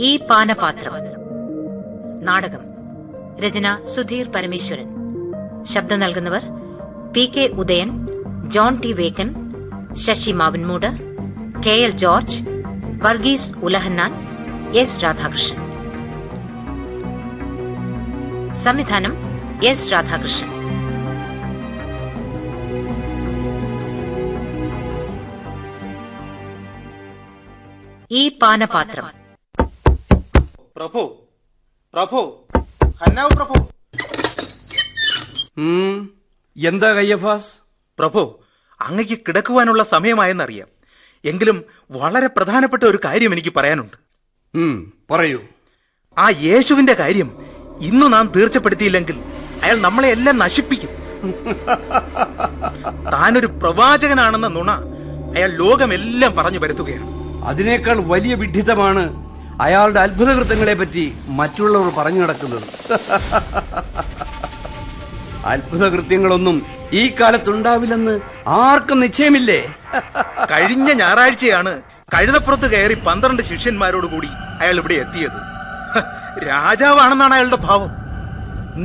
ഈ പാനപാത്രം. നാടകം. രചന സുധീർ പരമേശ്വരൻ. ശബ്ദം നൽകുന്നവർ P K Udayan John T Vekkan Sasi Mavanmoodu K L George Varghese Ulahannan S Radhakrishnan. സംവിധാനം എസ് രാധാകൃഷ്ണൻ. ഈ പാനപാത്രം പ്രഭു പ്രഭു ഹന്നാവ് പ്രഭു. എന്താ കയ്യഫാസ്? പ്രഭു അങ്ങയ്ക്ക് കിടക്കുവാനുള്ള സമയമായെന്നറിയാം. എങ്കിലും വളരെ പ്രധാനപ്പെട്ട ഒരു കാര്യം എനിക്ക് പറയാനുണ്ട്. പറയൂ. ആ യേശുവിന്റെ കാര്യം ഇന്നു നാം തീർച്ചപ്പെടുത്തിയില്ലെങ്കിൽ അയാൾ നമ്മളെ എല്ലാം നശിപ്പിക്കും. താനൊരു പ്രവാചകനാണെന്ന നുണ അയാൾ ലോകമെല്ലാം പറഞ്ഞു വരുത്തുകയാണ് അതിനേക്കാൾ വലിയ വിഡ്ഢിത്തമാണ് അയാളുടെ അത്ഭുതകൃത്യങ്ങളെ പറ്റി മറ്റുള്ളവർ പറഞ്ഞു നടക്കുന്നത്. അത്ഭുതകൃത്യങ്ങളൊന്നും ഈ കാലത്തുണ്ടാവില്ലെന്ന് ആർക്കും നിശ്ചയമില്ലേ? കഴിഞ്ഞ ഞായറാഴ്ചയാണ് കഴുതപ്പുറത്ത് കയറി പന്ത്രണ്ട് ശിഷ്യന്മാരോട് കൂടി അയാൾ ഇവിടെ എത്തിയത്. രാജാവാണെന്നാണ് അയാളുടെ ഭാവം.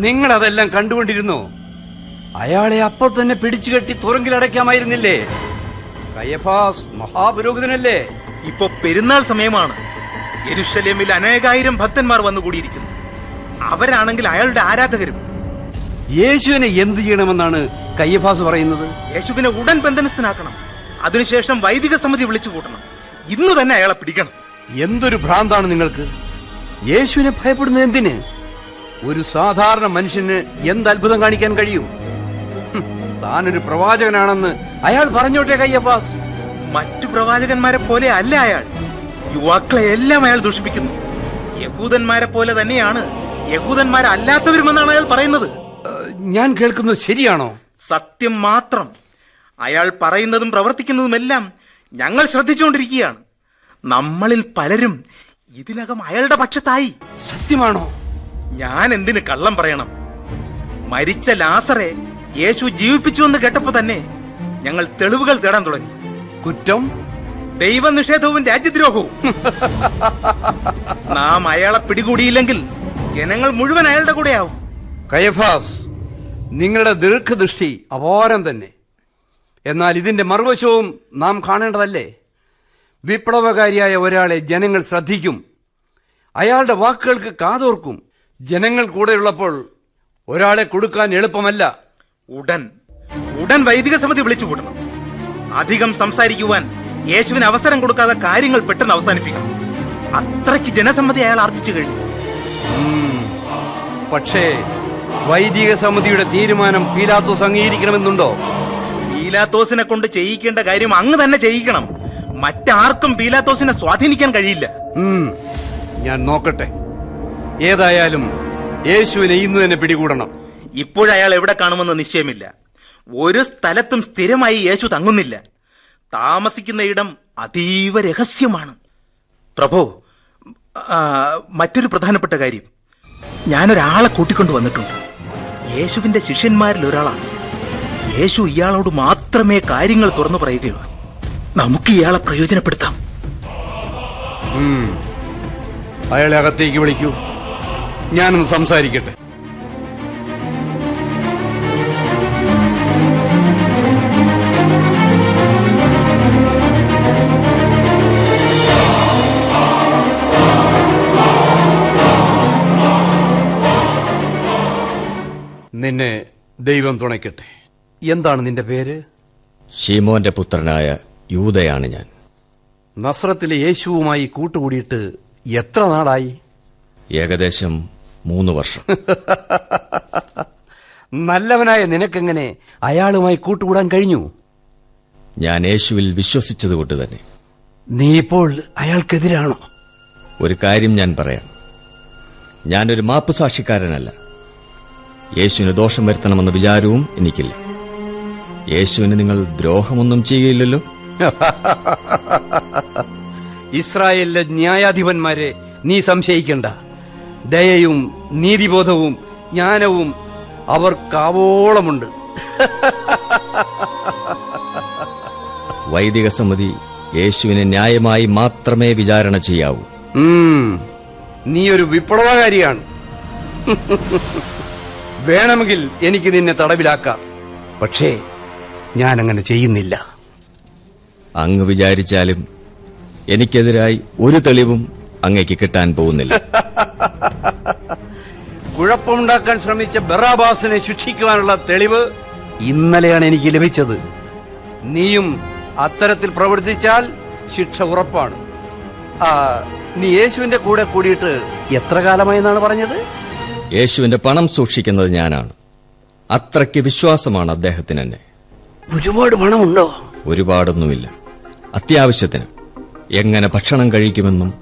നിങ്ങൾ അതെല്ലാം കണ്ടുകൊണ്ടിരുന്നോ? അയാളെ അപ്പോൾ തന്നെ പിടിച്ചു കെട്ടി തുറങ്കിലടയ്ക്കാമായിരുന്നില്ലേ കയഫാസ് മഹാപുരോഹിതനല്ലേ? ഇപ്പൊ പെരുന്നാൾ സമയമാണ്. യെരുശലേമിൽ അനേകായിരം ഭക്തന്മാർ വന്നുകൂടിയിരിക്കുന്നു. അവരാണെങ്കിൽ അയാളുടെ ആരാധകരും. യേശുവിനെ എന്ത് ചെയ്യണമെന്നാണ് കയ്യഫാസ് പറയുന്നത്? യേശുവിനെ ഉടൻ ബന്ധനസ്ഥനാക്കണം. അതിനുശേഷം വൈദിക സമിതി വിളിച്ചു കൂട്ടണം. ഇന്ന് തന്നെ അയാളെ പിടിക്കണം. എന്തൊരു ഭ്രാന്താണ് നിങ്ങൾക്ക്? യേശുവിനെ ഭയപ്പെടുന്നത് എന്തിന്? ഒരു സാധാരണ മനുഷ്യന് എന്ത് അത്ഭുതം കാണിക്കാൻ കഴിയും? താനൊരു പ്രവാചകനാണെന്ന് അയാൾ പറഞ്ഞോട്ടെ കയ്യഫാസ്. മറ്റു പ്രവാചകന്മാരെ പോലെ അല്ല അയാൾ. യുവാക്കളെ എല്ലാം അയാൾ ദൂഷിപ്പിക്കുന്നു. യഹൂദന്മാരെ പോലെ തന്നെയാണ് യഹൂദന്മാരല്ലാത്തവരുമെന്നാണ് അയാൾ പറയുന്നത്. ഞാൻ കേൾക്കുന്നത് ശരിയാണോ? സത്യം മാത്രം. അയാൾ പറയുന്നതും പ്രവർത്തിക്കുന്നതുമെല്ലാം ഞങ്ങൾ ശ്രദ്ധിച്ചുകൊണ്ടിരിക്കുകയാണ്. നമ്മളിൽ പലരും ഇതിനകം അയാളുടെ പക്ഷത്തായി. സത്യമാണോ? ഞാൻ എന്തിന് കള്ളം പറയണം? മരിച്ച ലാസറെ യേശു ജീവിപ്പിച്ചു എന്ന് കേട്ടപ്പോ തന്നെ ഞങ്ങൾ തെളിവുകൾ തേടാൻ തുടങ്ങി. കുറ്റം? ദൈവനിഷേധവും രാജ്യദ്രോഹവും. നാം അയാളെ പിടികൂടിയില്ലെങ്കിൽ ജനങ്ങൾ മുഴുവൻ അയാളുടെ കൂടെയാവും. കയഫാസ് നിങ്ങളുടെ ദീർഘദൃഷ്ടി അപാരം തന്നെ. എന്നാൽ ഇതിന്റെ മറുവശവും നാം കാണേണ്ടതല്ലേ? വിപ്ലവകാരിയായ ഒരാളെ ജനങ്ങൾ ശ്രദ്ധിക്കും. അയാളുടെ വാക്കുകൾക്ക് കാതോർക്കും. ജനങ്ങൾ കൂടെയുള്ളപ്പോൾ ഒരാളെ കൊടുക്കാൻ എളുപ്പമല്ല. ഉടൻ ഉടൻ വൈദിക സമിതി വിളിച്ചു കൂട്ടണം അധികം സംസാരിക്കുവാൻ യേശുവിന് അവസരം കൊടുക്കാതെ കാര്യങ്ങൾ പെട്ടെന്ന് അവസാനിപ്പിക്കണം അത്രയ്ക്ക് ജനസമ്മതി അയാൾ ആർജിച്ചു കഴിഞ്ഞു. പക്ഷേ വൈദിക സമിതിയുടെ തീരുമാനം പീലാത്തോസ് അംഗീകരിക്കണമെന്നുണ്ടോ? പീലാത്തോസിനെ കൊണ്ട് ചെയ്യിക്കേണ്ട കാര്യം അങ്ങ് തന്നെ ചെയ്യിക്കണം. മറ്റാർക്കും പീലാത്തോസിനെ സ്വാധീനിക്കാൻ കഴിയില്ല. ഞാൻ നോക്കട്ടെ. ഏതായാലും യേശുവിനെ ഇന്ന് തന്നെ പിടികൂടണം. ഇപ്പോഴയാൾ എവിടെ കാണുമെന്ന് നിശ്ചയമില്ല. ഒരു സ്ഥലത്തും സ്ഥിരമായി യേശു തങ്ങുന്നില്ല. താമസിക്കുന്ന ഇടം അതീവ രഹസ്യമാണ്. പ്രഭോ മറ്റൊരു പ്രധാനപ്പെട്ട കാര്യം. ഞാനൊരാളെ കൂട്ടിക്കൊണ്ടു വന്നിട്ടുണ്ട്. യേശുവിന്റെ ശിഷ്യന്മാരിൽ ഒരാളാണ്. യേശു ഇയാളോട് മാത്രമേ കാര്യങ്ങൾ തുറന്നു പറയുകയുള്ളൂ. നമുക്ക് ഇയാളെ പ്രയോജനപ്പെടുത്താം. അയാളെ അകത്തേക്ക് വിളിക്കൂ. ഞാനൊന്ന് സംസാരിക്കട്ടെ. ദൈവം തുണയ്ക്കട്ടെ. എന്താണ് നിന്റെ പേര്? ഷീമോന്റെ പുത്രനായ യൂതയാണ് ഞാൻ. നസ്രത്തിലെ യേശുവുമായി കൂട്ടുകൂടിയിട്ട് എത്ര നാളായി? ഏകദേശം മൂന്ന് വർഷം. നല്ലവനായ നിനക്കെങ്ങനെ അയാളുമായി കൂട്ടുകൂടാൻ കഴിഞ്ഞു? ഞാൻ യേശുവിൽ വിശ്വസിച്ചതുകൊണ്ട് തന്നെ. നീ ഇപ്പോൾ അയാൾക്കെതിരാണോ? ഒരു കാര്യം ഞാൻ പറയാം. ഞാനൊരു മാപ്പ് സാക്ഷിക്കാരനല്ല യേശുവിന് ദോഷം വരുത്തണമെന്ന വിചാരവും എനിക്കില്ല. യേശുവിന് നിങ്ങൾ ദ്രോഹമൊന്നും ചെയ്യുകയില്ലല്ലോ ഇസ്രായേലിലെ ന്യായാധിപന്മാരെ നീ സംശയിക്കണ്ട. ദയയും നീതിബോധവും ജ്ഞാനവും അവർക്കാവോളമുണ്ട്. വൈദിക സമിതി യേശുവിനെ ന്യായമായി മാത്രമേ വിചാരണ ചെയ്യാവൂ. നീ ഒരു വിപ്ലവകാരിയാണ്. വേണമെങ്കിൽ എനിക്ക് നിന്നെ തടവിലാക്കാം. പക്ഷേ ഞാൻ അങ്ങനെ ചെയ്യുന്നില്ല. അങ്ങ് വിചാരിച്ചാലും എനിക്കെതിരായി ഒരു തെളിവും അങ്ങേക്ക് കിട്ടാൻ പോകുന്നില്ല. കുഴപ്പമുണ്ടാക്കാൻ ശ്രമിച്ച ബറാബാസിനെ ശിക്ഷിക്കുവാനുള്ള തെളിവ് ഇന്നലെയാണ് എനിക്ക് ലഭിച്ചത്. നീയും അത്തരത്തിൽ പ്രവർത്തിച്ചാൽ ശിക്ഷ ഉറപ്പാണ്. നീ യേശുവിന്റെ കൂടെ കൂടിയിട്ട് എത്ര കാലമായി എന്നാണ് പറഞ്ഞത്? യേശുവിന്റെ പണം സൂക്ഷിക്കുന്നത് ഞാനാണ്. അത്രയ്ക്ക് വിശ്വാസമാണ് അദ്ദേഹത്തിന് എന്നെ. ഒരുപാട് പണമുണ്ടോ? ഒരുപാടൊന്നുമില്ല. അത്യാവശ്യത്തിന്. എങ്ങനെ ഭക്ഷണം കഴിക്കുമെന്നും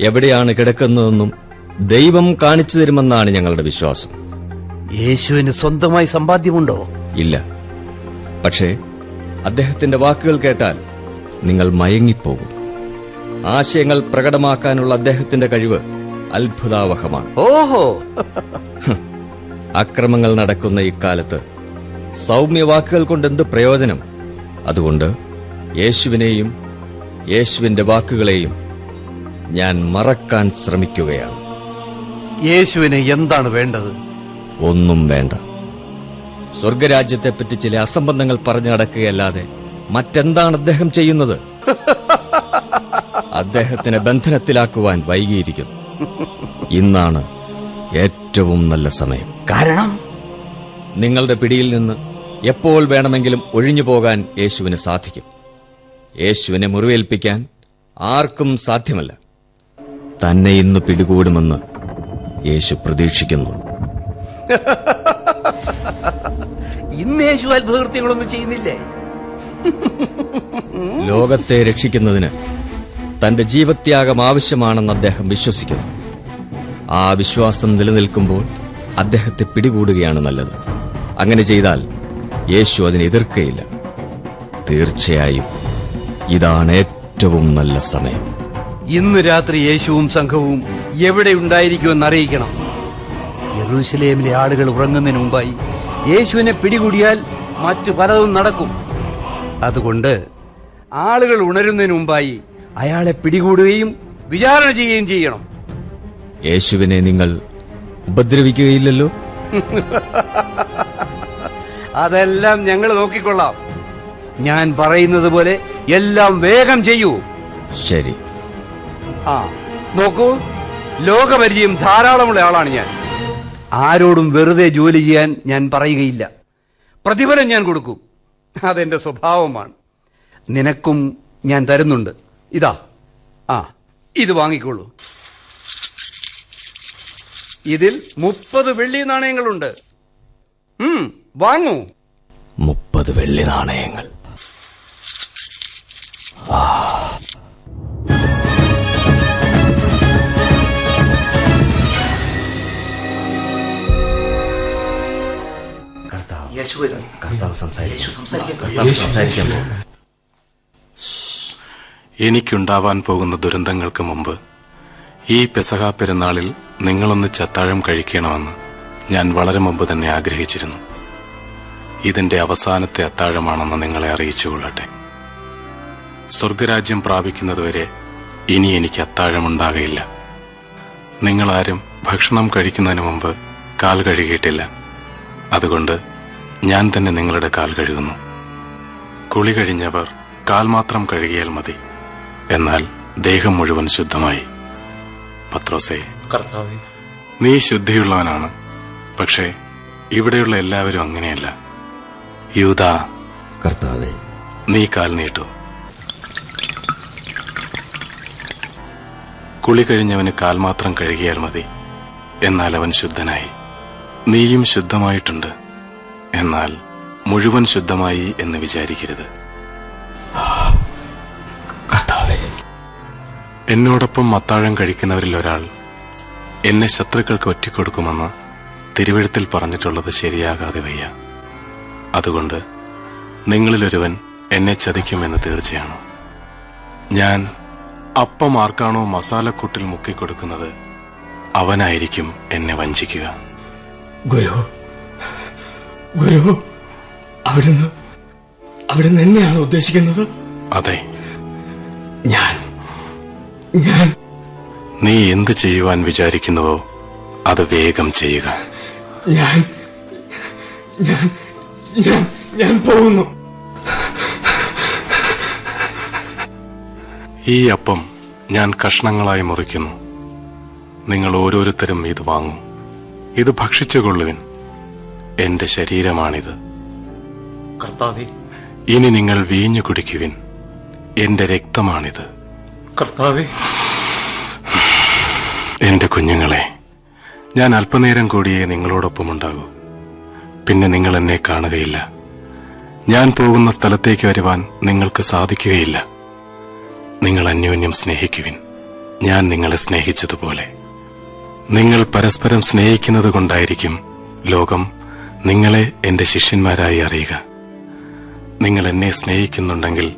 എവിടെയാണ് കിടക്കുന്നതെന്നും ദൈവം കാണിച്ചു തരുമെന്നാണ് ഞങ്ങളുടെ വിശ്വാസം. യേശുവിന് സ്വന്തമായി സമ്പാദ്യമുണ്ടോ? ഇല്ല. പക്ഷേ അദ്ദേഹത്തിന്റെ വാക്കുകൾ കേട്ടാൽ നിങ്ങൾ മയങ്ങിപ്പോകും. ആശയങ്ങൾ പ്രകടമാക്കാനുള്ള അദ്ദേഹത്തിന്റെ കഴിവ് അത്ഭുതാവഹമാണ്. ഓഹോ. അക്രമങ്ങൾ നടക്കുന്ന ഇക്കാലത്ത് സൗമ്യ വാക്കുകൾ കൊണ്ട് എന്ത് പ്രയോജനം? അതുകൊണ്ട് യേശുവിനെയും യേശുവിന്റെ വാക്കുകളെയും ഞാൻ മറക്കാൻ ശ്രമിക്കുകയാണ്. യേശുവിന് എന്താണ് വേണ്ടത്? ഒന്നും വേണ്ട. സ്വർഗരാജ്യത്തെപ്പറ്റി ചില അസംബന്ധങ്ങൾ പറഞ്ഞു നടക്കുകയല്ലാതെ മറ്റെന്താണ് അദ്ദേഹം ചെയ്യുന്നത്? അദ്ദേഹത്തിനെ ബന്ധനത്തിലാക്കുവാൻ വൈകിയിരിക്കുന്നു. ഇന്നാണ് ഏറ്റവും നല്ല സമയം. കാരണം? നിങ്ങളുടെ പിടിയിൽ നിന്ന് എപ്പോൾ വേണമെങ്കിലും ഒഴിഞ്ഞു പോകാൻ യേശുവിന് സാധിക്കും. യേശുവിനെ മുറിവേൽപ്പിക്കാൻ ആർക്കും സാധ്യമല്ല. തന്നെ ഇന്ന് പിടികൂടുമെന്ന് യേശു പ്രതീക്ഷിക്കുന്നു. ഇന്ന് യേശു അത്ഭുതകൃത്യങ്ങളൊന്നും ചെയ്യുന്നില്ലേ? ലോകത്തെ രക്ഷിക്കുന്നതിന് തന്റെ ജീവത്യാഗം ആവശ്യമാണെന്ന് അദ്ദേഹം വിശ്വസിക്കുന്നു. ആ വിശ്വാസം നിലനിൽക്കുമ്പോൾ അദ്ദേഹത്തെ പിടികൂടുകയാണ് നല്ലത്. അങ്ങനെ ചെയ്താൽ യേശു അതിനെ എതിർക്കയില്ല. തീർച്ചയായും ഇതാണ് ഏറ്റവും നല്ല സമയം. ഇന്ന് രാത്രി യേശുവും സംഘവും എവിടെ ഉണ്ടായിരിക്കുമെന്ന് അറിയിക്കണം. യറൂസലേമിലെ ആളുകൾ ഉറങ്ങുന്നതിന് മുമ്പായി യേശുവിനെ പിടികൂടിയാൽ മറ്റു പലതും നടക്കും. അതുകൊണ്ട് ആളുകൾ ഉണരുന്നതിന് മുമ്പായി അയാളെ പിടികൂടുകയും വിചാരണ ചെയ്യുകയും ചെയ്യണം. യേശുവിനെ നിങ്ങൾ ഉപദ്രവിക്കുകയില്ലല്ലോ? അതെല്ലാം ഞങ്ങൾ നോക്കിക്കൊള്ളാം. ഞാൻ പറയുന്നത് പോലെ എല്ലാം വേഗം ചെയ്യൂ. ശരി. ആ നോക്കൂ. ലോകപരിചയം ധാരാളമുള്ള ആളാണ് ഞാൻ. ആരോടും വെറുതെ ജോലി ചെയ്യാൻ ഞാൻ പറയുകയില്ല. പ്രതിഫലം ഞാൻ കൊടുക്കും. അതെന്റെ സ്വഭാവമാണ്. നിനക്കും ഞാൻ തരുന്നുണ്ട്. ഇതാ. ആ ഇത് വാങ്ങിക്കോളൂ. ഇതിൽ മുപ്പത് വെള്ളി നാണയങ്ങളുണ്ട്. ഉം, വാങ്ങൂ. മുപ്പത് വെള്ളി നാണയങ്ങൾ. യേശു സംസാരിക്കും യേശു സംസാരിക്കാൻ എനിക്കുണ്ടാവാൻ പോകുന്ന ദുരന്തങ്ങൾക്ക് മുമ്പ് ഈ പെസഹ പെരുന്നാളിൽ നിങ്ങളൊന്ന് ചത്താഴം കഴിക്കണമെന്ന് ഞാൻ വളരെ മുമ്പ് തന്നെ ആഗ്രഹിച്ചിരുന്നു. ഇതിന്റെ അവസാനത്തെ അത്താഴമാണെന്ന് നിങ്ങളെ അറിയിച്ചുകൊള്ളട്ടെ. സ്വർഗരാജ്യം പ്രാപിക്കുന്നതുവരെ ഇനി എനിക്ക് അത്താഴമുണ്ടാകയില്ല. നിങ്ങളാരും ഭക്ഷണം കഴിക്കുന്നതിന് മുമ്പ് കാൽ കഴുകിയിട്ടില്ല. അതുകൊണ്ട് ഞാൻ തന്നെ നിങ്ങളുടെ കാൽ കഴുകുന്നു. കുളി കഴിഞ്ഞവർ കാൽ മാത്രം കഴുകിയാൽ മതി. എന്നാൽ ദേഹം മുഴുവൻ ശുദ്ധമായി. പത്രോസേ കർത്താവേ. നീ ശുദ്ധിയുള്ളവനാണ്. പക്ഷേ ഇവിടെയുള്ള എല്ലാവരും അങ്ങനെയല്ല. യൂത കർത്താവേ. നീ കാൽ നീട്ടു. കുളി കഴിഞ്ഞവന് കാൽ മാത്രം കഴുകിയാൽ മതി. എന്നാൽ അവൻ ശുദ്ധനായി. നീയും ശുദ്ധമായിട്ടുണ്ട്. എന്നാൽ മുഴുവൻ ശുദ്ധമായി എന്ന് വിചാരിക്കരുത്. എന്നോടൊപ്പം മത്താഴം കഴിക്കുന്നവരിൽ ഒരാൾ എന്നെ ശത്രുക്കൾക്ക് ഒറ്റിക്കൊടുക്കുമെന്ന് തിരുവഴുത്തിൽ പറഞ്ഞിട്ടുള്ളത് ശരിയാകാതെ വയ്യ. അതുകൊണ്ട് നിങ്ങളിലൊരുവൻ എന്നെ ചതിക്കുമെന്ന് തീർച്ചയാണ്. ഞാൻ അപ്പം ആർക്കാണോ മസാലക്കൂട്ടിൽ മുക്കിക്കൊടുക്കുന്നത് അവനായിരിക്കും എന്നെ വഞ്ചിക്കുക. ഗുരു ഗുരു അവിടുന്ന് അവിടുന്ന് എന്നെയാണ് ഉദ്ദേശിക്കുന്നത്? അതെ. ഞാൻ ഞാൻ നീ എന്ത് ചെയ്യുവാൻ വിചാരിക്കുന്നുവോ അത് വേഗം ചെയ്യുക. ഞാൻ ഞാൻ ഞാൻ ഞാൻ പോകുന്നു. ഈ അപ്പം ഞാൻ കഷ്ണങ്ങളായി മുറിക്കുന്നു. നിങ്ങൾ ഓരോരുത്തരും ഇത് വാങ്ങൂ. ഇത് ഭക്ഷിച്ചുകൊള്ളുവിൻ എന്റെ ശരീരമാണിത്. കർത്താവേ. ഇനി നിങ്ങൾ വീഞ്ഞു കുടിക്കുവിൻ. എന്റെ രക്തമാണിത്. കർത്താവെ. എന്റെ കുഞ്ഞുങ്ങളെ ഞാൻ അല്പനേരം കൂടിയേ നിങ്ങളോടൊപ്പം ഉണ്ടാകൂ പിന്നെ നിങ്ങൾ എന്നെ കാണുകയില്ല. ഞാൻ പോകുന്ന സ്ഥലത്തേക്ക് വരുവാൻ നിങ്ങൾക്ക് സാധിക്കുകയില്ല. നിങ്ങൾ അന്യോന്യം സ്നേഹിക്കുവിൻ. ഞാൻ നിങ്ങളെ സ്നേഹിച്ചതുപോലെ. നിങ്ങൾ പരസ്പരം സ്നേഹിക്കുന്നത് കൊണ്ടായിരിക്കും ലോകം നിങ്ങളെ എന്റെ ശിഷ്യന്മാരായി അറിയുക. നിങ്ങൾ എന്നെ സ്നേഹിക്കുന്നുണ്ടെങ്കിൽ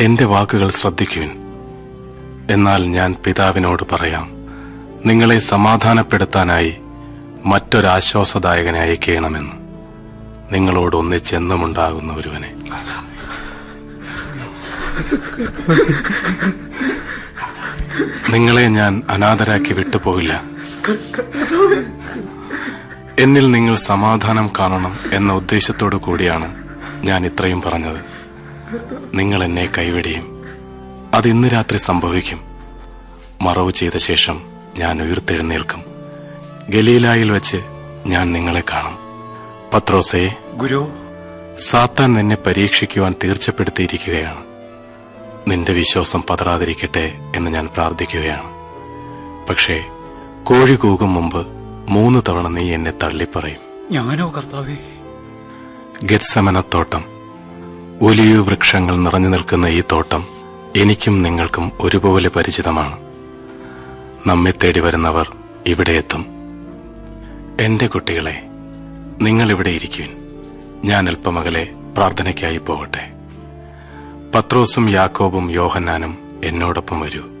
എന്റെ വാക്കുകൾ ശ്രദ്ധിക്കുവിൻ. എന്നാൽ ഞാൻ പിതാവിനോട് പറയാം നിങ്ങളെ സമാധാനപ്പെടുത്താനായി മറ്റൊരാശ്വാസദായകനെ അയക്കണമെന്ന് നിങ്ങളോട് ഒന്നിച്ചെന്നുമുണ്ടാകുന്ന ഒരുവനെ. നിങ്ങളെ ഞാൻ അനാഥരാക്കി വിട്ടുപോയില്ല എന്നിൽ നിങ്ങൾ സമാധാനം കാണണം എന്ന ഉദ്ദേശത്തോടു കൂടിയാണ് ഞാൻ ഇത്രയും പറഞ്ഞത്. നിങ്ങൾ എന്നെ കൈവിടിയും. അത് ഇന്ന് രാത്രി സംഭവിക്കും. മറവ് ചെയ്ത ശേഷം ഞാൻ ഉയർത്തെഴുന്നേൽക്കും. ഗലീലായിൽ വെച്ച് ഞാൻ നിങ്ങളെ കാണും. പത്രോസേ ഗുരു. സാത്താൻ നിന്നെ പരീക്ഷിക്കുവാൻ തീർച്ചപ്പെടുത്തിയിരിക്കുകയാണ്. നിന്റെ വിശ്വാസം പതറാതിരിക്കട്ടെ എന്ന് ഞാൻ പ്രാർത്ഥിക്കുകയാണ്. പക്ഷേ കോഴി കൂകും മുമ്പ് മൂന്ന് തവണ നീ എന്നെ തള്ളിപ്പറയും. ഞാനോ കർത്താവേ? ഗത്സമനത്തോട്ടം. ഒലിയു വൃക്ഷങ്ങൾ നിറഞ്ഞു നിൽക്കുന്ന ഈ തോട്ടം എനിക്കും നിങ്ങൾക്കും ഒരുപോലെ പരിചിതമാണ്. നമ്മെ തേടി വരുന്നവർ ഇവിടെ എത്തും. എന്റെ കുട്ടികളെ നിങ്ങൾ ഇവിടെ ഇരിക്കുവിൻ. ഞാൻ അല്പമകലെ പ്രാർത്ഥനയ്ക്കായി പോകട്ടെ. പത്രോസും യാക്കോബും യോഹന്നാനും എന്നോടൊപ്പം വരൂ.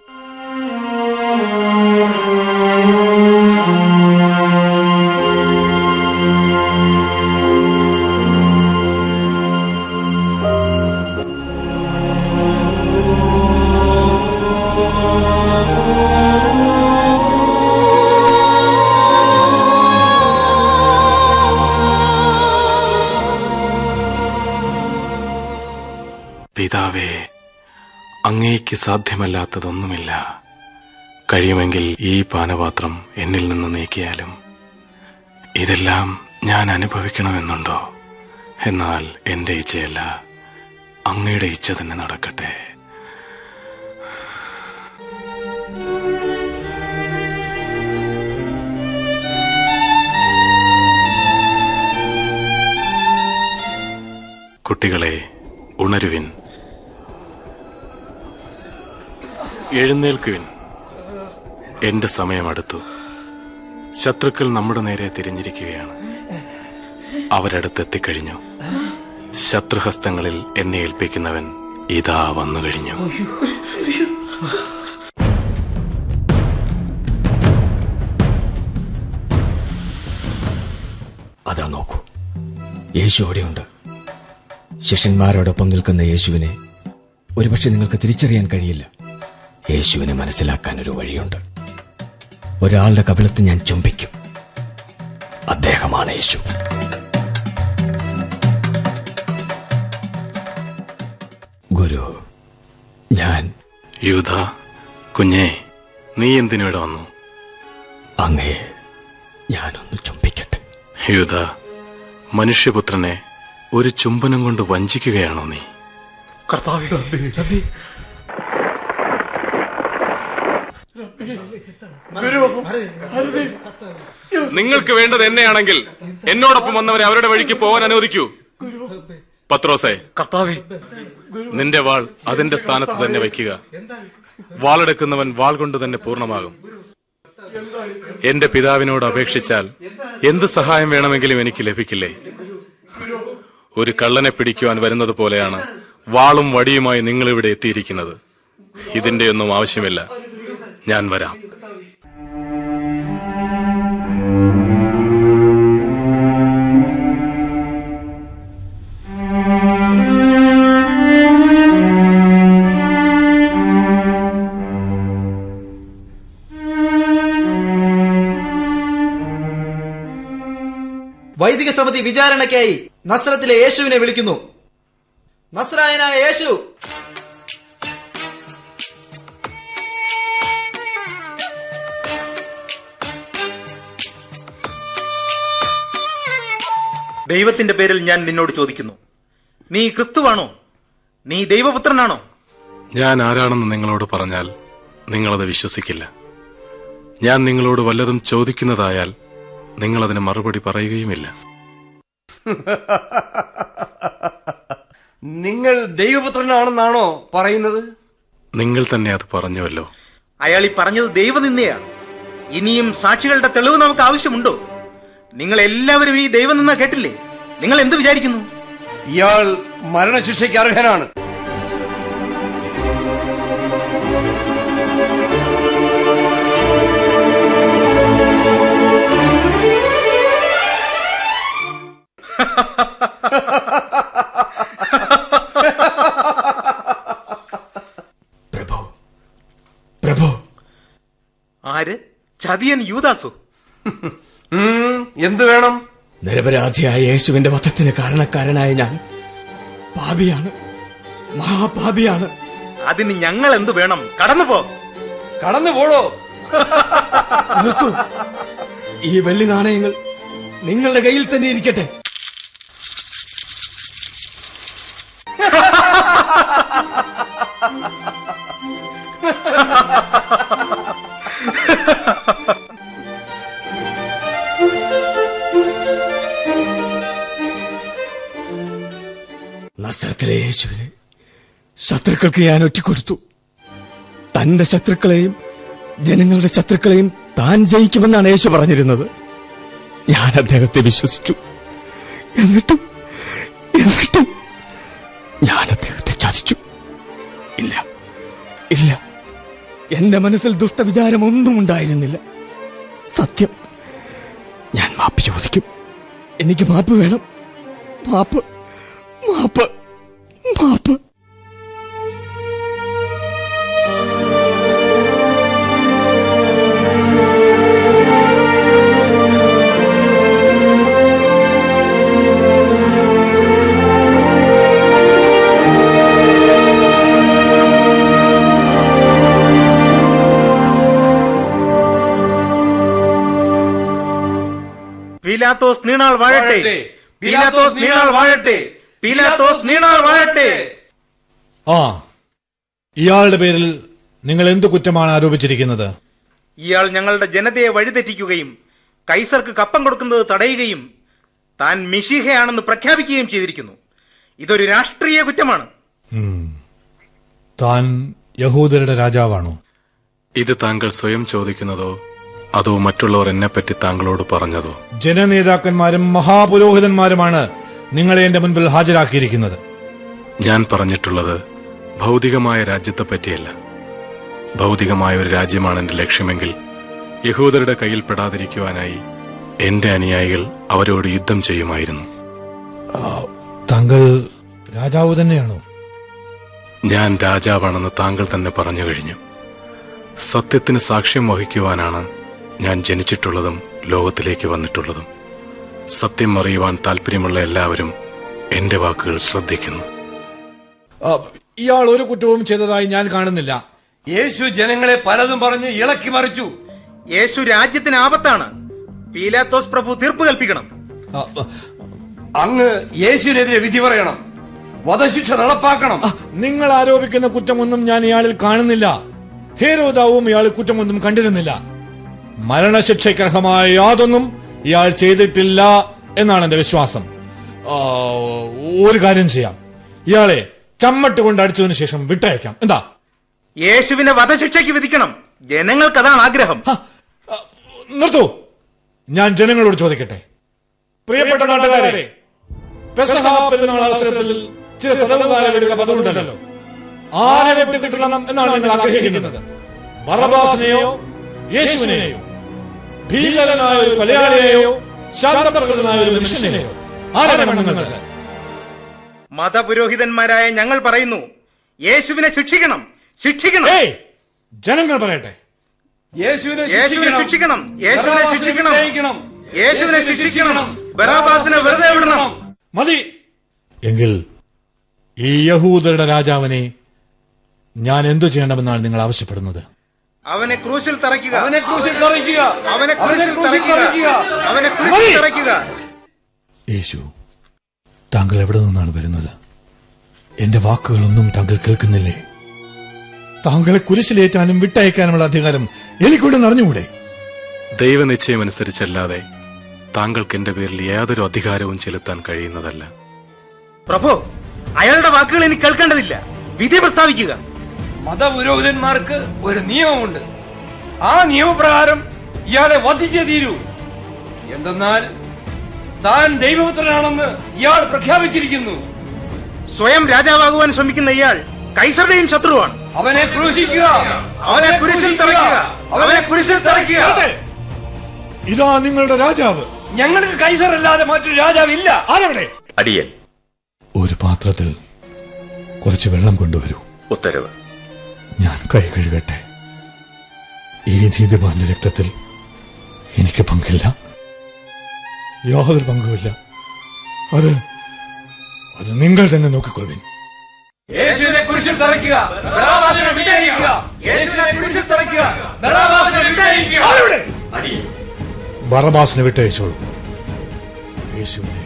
പിതാവേ അങ്ങേക്ക് സാധ്യമല്ലാത്തതൊന്നുമില്ല. കഴിയുമെങ്കിൽ ഈ പാനപാത്രം എന്നിൽ നിന്ന് നീക്കിയാലും ഇതെല്ലാം ഞാൻ അനുഭവിക്കണമെന്നുണ്ടോ? എന്നാൽ എന്റെ ഇച്ഛയല്ല. അങ്ങയുടെ ഇച്ഛ തന്നെ നടക്കട്ടെ. കുട്ടികളെ ഉണരുവിൻ. എഴുന്നേൽക്കുവിൻ. എന്റെ സമയമടുത്തു ശത്രുക്കൾ നമ്മുടെ നേരെ തിരിഞ്ഞിരിക്കുകയാണ്. അവരടുത്തെത്തിക്കഴിഞ്ഞു. ശത്രുഹസ്തങ്ങളിൽ എന്നെ ഏൽപ്പിക്കുന്നവൻ ഇതാ വന്നു കഴിഞ്ഞു. അതാ നോക്കൂ. യേശു അവിടെയുണ്ട്. ശിഷ്യന്മാരോടൊപ്പം നിൽക്കുന്ന യേശുവിനെ ഒരുപക്ഷെ നിങ്ങൾക്ക് തിരിച്ചറിയാൻ കഴിയില്ല. യേശുവിനെ മനസ്സിലാക്കാൻ ഒരു വഴിയുണ്ട്. ഒരാളുടെ കപിലത്ത് ഞാൻ ചുംബിക്കും. അദ്ദേഹമാണ് യേശു. ഗുരു ഞാൻ യൂത കുഞ്ഞേ നീ എന്തിനിവിടെ വന്നു? അങ്ങയെ ഞാനൊന്ന് ചുംബിക്കട്ടെ. യൂത മനുഷ്യപുത്രനെ ഒരു ചുംബനം കൊണ്ട് വഞ്ചിക്കുകയാണോ നീ? കർത്താവെ നിങ്ങൾക്ക് വേണ്ടത് എന്നെയാണെങ്കിൽ എന്നോടൊപ്പം വന്നവരെ അവരുടെ വഴിക്ക് പോകാൻ അനുവദിക്കൂ. പത്രോസേ കർത്താവെ. നിന്റെ വാൾ അതിന്റെ സ്ഥാനത്ത് തന്നെ വയ്ക്കുക. വാളെടുക്കുന്നവൻ വാൾ കൊണ്ട് തന്നെ പൂർണമാകും. എന്റെ പിതാവിനോട് അപേക്ഷിച്ചാൽ എന്ത് സഹായം വേണമെങ്കിലും എനിക്ക് ലഭിക്കില്ലേ? ഒരു കള്ളനെ പിടിക്കുവാൻ വരുന്നത് പോലെയാണ് വാളും വടിയുമായി നിങ്ങൾ ഇവിടെ എത്തിയിരിക്കുന്നത്. ഇതിന്റെ ഒന്നും ആവശ്യമില്ല. ഞാൻ വരാം. വൈദിക സമിതി വിചാരണയ്ക്കായി നസ്രത്തിലെ യേശുവിനെ വിളിക്കുന്നു. നസ്രായനായ യേശു ദൈവത്തിന്റെ പേരിൽ ഞാൻ നിന്നോട് ചോദിക്കുന്നു. നീ ക്രിസ്തുവാണോ? നീ ദൈവപുത്രനാണോ? ഞാൻ ആരാണെന്ന് നിങ്ങളോട് പറഞ്ഞാൽ നിങ്ങളത് വിശ്വസിക്കില്ല. ഞാൻ നിങ്ങളോട് വല്ലതും ചോദിക്കുന്നതായാൽ നിങ്ങൾ നിങ്ങളതിന് മറുപടി പറയുകയുമില്ല. നിങ്ങൾ ദൈവപുത്രനാണെന്നാണോ പറയുന്നത്? നിങ്ങൾ തന്നെ അത് പറഞ്ഞുവല്ലോ. അയാൾ ഈ പറഞ്ഞത് ദൈവനിന്ദയാണ്. ഇനിയും സാക്ഷികളുടെ തെളിവ് നമുക്ക് ആവശ്യമുണ്ടോ? നിങ്ങൾ എല്ലാവരും ഈ ദൈവം നിന്നാ കേട്ടില്ലേ? നിങ്ങൾ എന്ത് വിചാരിക്കുന്നു? ഇയാൾ മരണശിക്ഷയ്ക്ക് അർഹനാണ്. പ്രഭു പ്രഭു. ആര്? ചതിയൻ യൂദാസു? എന്ത് വേണം? നിരപരാധിയായ യേശുവിന്റെ വധത്തിന് കാരണക്കാരനായ ഞാൻ പാപിയാണ്. മഹാപാപിയാണ്. അതിന് ഞങ്ങൾ എന്ത് വേണം? കടന്നു പോ. കടന്നു പോടോ. നിർത്തൂ. ഈ വെള്ളി നാണയങ്ങൾ നിങ്ങളുടെ കയ്യിൽ തന്നെ ഇരിക്കട്ടെ. നസ്രത്തിലെ യേശുവിനെ ശത്രുക്കൾക്ക് ഞാൻ ഒറ്റിക്കൊടുത്തു. തന്റെ ശത്രുക്കളെയും ജനങ്ങളുടെ ശത്രുക്കളെയും താൻ ജയിക്കുമെന്നാണ് യേശു പറഞ്ഞിരുന്നത്. ഞാൻ അദ്ദേഹത്തെ വിശ്വസിച്ചു. എന്നിട്ടും എന്നിട്ടും ഞാൻ അദ്ദേഹത്തെ ചതിച്ചു. ഇല്ല ഇല്ല. എന്റെ മനസ്സിൽ ദുഷ്ടവിചാരം ഒന്നും ഉണ്ടായിരുന്നില്ല. സത്യം ഞാൻ മാപ്പ് ചോദിക്കും. എനിക്ക് മാപ്പ് വേണം. മാപ്പ് മാപ്പ്. മാപ്പ് പീലാത്തോസ് നീണാൾ വാഴട്ടെ വാഴട്ടെ. പീലാത്തോസ് നീണാൾ വാഴട്ടെ പീലാത്തോസ് നീണാൾ വാഴട്ടെ. ആ ഇയാളുടെ പേരിൽ നിങ്ങൾ എന്തു കുറ്റമാണ് ആരോപിച്ചിരിക്കുന്നത്? ഇയാൾ ഞങ്ങളുടെ ജനതയെ വഴിതെറ്റിക്കുകയും കൈസർക്ക് കപ്പം കൊടുക്കുന്നത് തടയുകയും താൻ മിശിഹയാണെന്ന് പ്രഖ്യാപിക്കുകയും ചെയ്തിരിക്കുന്നു. ഇതൊരു രാഷ്ട്രീയ കുറ്റമാണ്. താൻ യഹൂദരുടെ രാജാവാണോ? ഇത് താങ്കൾ സ്വയം ചോദിക്കുന്നതോ അതോ മറ്റുള്ളവർ എന്നെപ്പറ്റി താങ്കളോട് പറഞ്ഞതോ? ജനനേതാക്കന്മാരും മഹാപുരോഹിതന്മാരുമാണ് നിങ്ങളെ എന്റെ മുൻപിൽ ഹാജരാക്കിയിരിക്കുന്നത്. ഞാൻ പറഞ്ഞിട്ടുള്ളത് ഭൗതികമായ രാജ്യത്തെ പറ്റിയല്ല. ഭൗതികമായ ഒരു രാജ്യമാണ് എന്റെ ലക്ഷ്യമെങ്കിൽ യഹൂദരുടെ കയ്യിൽ പെടാതിരിക്കുവാനായി എന്റെ അനുയായികൾ അവരോട് യുദ്ധം ചെയ്യുമായിരുന്നു. താങ്കൾ രാജാവ് തന്നെയാണോ? ഞാൻ രാജാവാണെന്ന് താങ്കൾ തന്നെ പറഞ്ഞു കഴിഞ്ഞു. സത്യത്തിന് സാക്ഷ്യം വഹിക്കുവാനാണ് ഞാൻ ജനിച്ചിട്ടുള്ളതും ലോകത്തിലേക്ക് വന്നിട്ടുള്ളതും. സത്യം അറിയുവാൻ താല്പര്യമുള്ള എല്ലാവരും എന്റെ വാക്കുകൾ ശ്രദ്ധിക്കുന്നു. ഇയാൾ ഒരു കുറ്റവും ചെയ്തതായി ഞാൻ കാണുന്നില്ല. യേശു ജനങ്ങളെ പലതും പറഞ്ഞ് ഇളക്കി മറിച്ചു. യേശു രാജ്യത്തിന് ആപത്താണ്. പീലാത്തോസ് പ്രഭു തീർപ്പ് കൽപ്പിക്കണം. അങ്ങ് യേശുവിനെതിരെ വിധി പറയണം. വധശിക്ഷ നടപ്പാക്കണം. നിങ്ങൾ ആരോപിക്കുന്ന കുറ്റമൊന്നും ഞാൻ ഇയാളിൽ കാണുന്നില്ല. ഹേരോദാവും ഇയാൾ കുറ്റമൊന്നും കണ്ടിരുന്നില്ല. മരണശിക്ഷയ്ക്കർഹമായ യാതൊന്നും ഇയാൾ ചെയ്തിട്ടില്ല എന്നാണ് എന്റെ വിശ്വാസം. ഒരു കാര്യം ചെയ്യാം. ഇയാളെ ചമ്മട്ട് കൊണ്ട് അടിച്ചതിനു ശേഷം വിട്ടയക്കാം. എന്താ? യേശുവിനെ വധശിക്ഷയ്ക്ക് വിധിക്കണം. ജനങ്ങൾക്ക് അതാണ് ആഗ്രഹം നിർത്തു നിർത്തൂ. ഞാൻ ജനങ്ങളോട് ചോദിക്കട്ടെ. പ്രിയപ്പെട്ട നാട്ടുകാരെ പെസഹ പെരുന്നാൾ അവസരത്തിൽ ചില തടവുകാരുടെ പദമുണ്ടല്ലോ ആരെ വെട്ടിക്കിട്ടണം എന്നാണ് നിങ്ങൾ ആഗ്രഹിക്കുന്നത്. ബറബാസിനെയോ യേശുവിനെയോ? ഭീകരനായ ഒരു കൊലയാളിയെയോ ശാന്തപ്രകൃതനായ ഒരു മനുഷ്യനെയോ? ആരാണ് നിങ്ങൾക്ക് മതപുരോഹിതന്മാരായ ഞങ്ങൾ പറയുന്നു യേശുവിനെ ശിക്ഷിക്കണം ശിക്ഷിക്കണം. ഏയ് ജനങ്ങൾ പറയട്ടെ. യേശുവിനെ യേശുവിനെ ശിക്ഷിക്കണം. യേശുവിനെ ശിക്ഷിക്കണം. യേശുവിനെ ശിക്ഷിക്കണം ബറാബാസിനെ വെറുതെ വിടണം. മതി. എങ്കിൽ ഈ യഹൂദരുടെ രാജാവിനെ ഞാൻ എന്തു ചെയ്യണമെന്നാണ് നിങ്ങൾ ആവശ്യപ്പെടുന്നത്? അവനെ ക്രൂശിൽ തറയ്ക്കുക. അവനെ ക്രൂശിൽ തറയ്ക്കുക. അവനെ ക്രൂശിൽ തറയ്ക്കുക. തറയ്ക്കുക. അവനെ ക്രൂശിൽ തറയ്ക്കുക. യേശു താങ്കൾ എവിടെ നിന്നാണ് വരുന്നത്? എന്റെ വാക്കുകളൊന്നും താങ്കൾ കേൾക്കുന്നില്ലേ? താങ്കളെ കുരിശിലേറ്റാനും വിട്ടയക്കാനുമുള്ള അധികാരം എനിക്കൊണ്ട് നിറഞ്ഞുകൂടെ ദൈവനിശ്ചയമനുസരിച്ചല്ലാതെ താങ്കൾക്ക് എന്റെ പേരിൽ യാതൊരു അധികാരവും ചെലുത്താൻ കഴിയുന്നതല്ല. പ്രഭോ അയാളുടെ വാക്കുകൾ എനിക്ക് കേൾക്കേണ്ടതില്ല. വിധി പ്രസ്താവിക്കുക. മതപുരോഹിതന്മാർക്ക് ഒരു നിയമമുണ്ട്. ആ നിയമപ്രകാരം ഇയാളെ വധിച്ചേ തീരൂ. എന്തെന്നാൽ താൻ ദൈവപുത്രനാണെന്ന് ഇയാൾ പ്രഖ്യാപിച്ചിരിക്കുന്നു. സ്വയം രാജാവാകുവാൻ ശ്രമിക്കുന്ന ഇയാൾ കൈസറുടെയും ശത്രുവാണ്. അവനെ ക്രൂശിക്കുക. അവനെ കുരിശിൽ തറയ്ക്കുക. അവനെ കുരിശിൽ തറയ്ക്കുക. ഇതാ നിങ്ങളുടെ രാജാവ്. ഞങ്ങൾക്ക് കൈസർ അല്ലാതെ മറ്റൊരു രാജാവില്ല. ആരവിടെ? അടിയൻ. ഒരു പാത്രത്തിൽ കുറച്ച് വെള്ളം കൊണ്ടുവരൂ. ഉത്തരവ്. ഞാൻ കൈ കഴുകട്ടെ. ഈ നീതിമാന്റെ രക്തത്തിൽ എനിക്ക് പങ്കില്ല. യാതൊരു പങ്കുമില്ല. അത് അത് നിങ്ങൾ തന്നെ നോക്കിക്കൊള്ളുവിൻ യേശുവിനെ കുരിശിൽ തറയ്ക്കുക. ബറബാസിനെ വിട്ടയച്ചോളൂ. യേശുവിനെ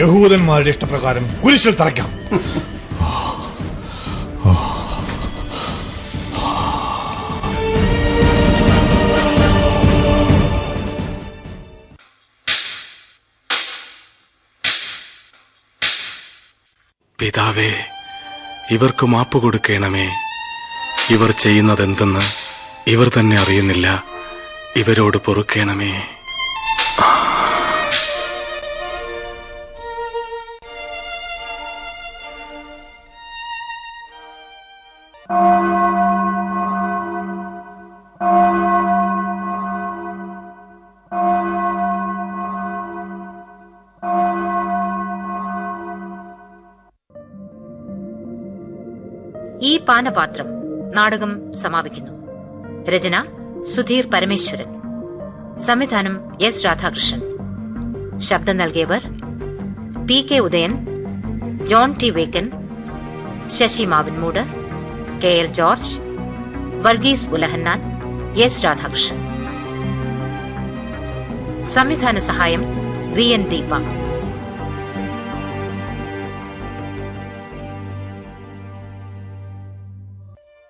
യഹൂദന്മാരുടെ ഇഷ്ടപ്രകാരം കുരിശിൽ തറയ്ക്കാം. ഇവർക്ക് മാപ്പ് കൊടുക്കണമേ. ഇവർ ചെയ്യുന്നതെന്തെന്ന് ഇവർ തന്നെ അറിയുന്നില്ല. ഇവരോട് പൊറുക്കണമേ. ഈ പാനപാത്രം നാടകം സമാപിക്കുന്നു. രചന സുധീർ പരമേശ്വരൻ. സംവിധാനം എസ് രാധാകൃഷ്ണൻ. ശബ്ദം നൽകിയവർ P K Udayan John T Vekkan Sasi Mavinmoodu K L George Varghese Ulahannan S Radhakrishnan. സംവിധാന സഹായം വി എൻ ദീപ.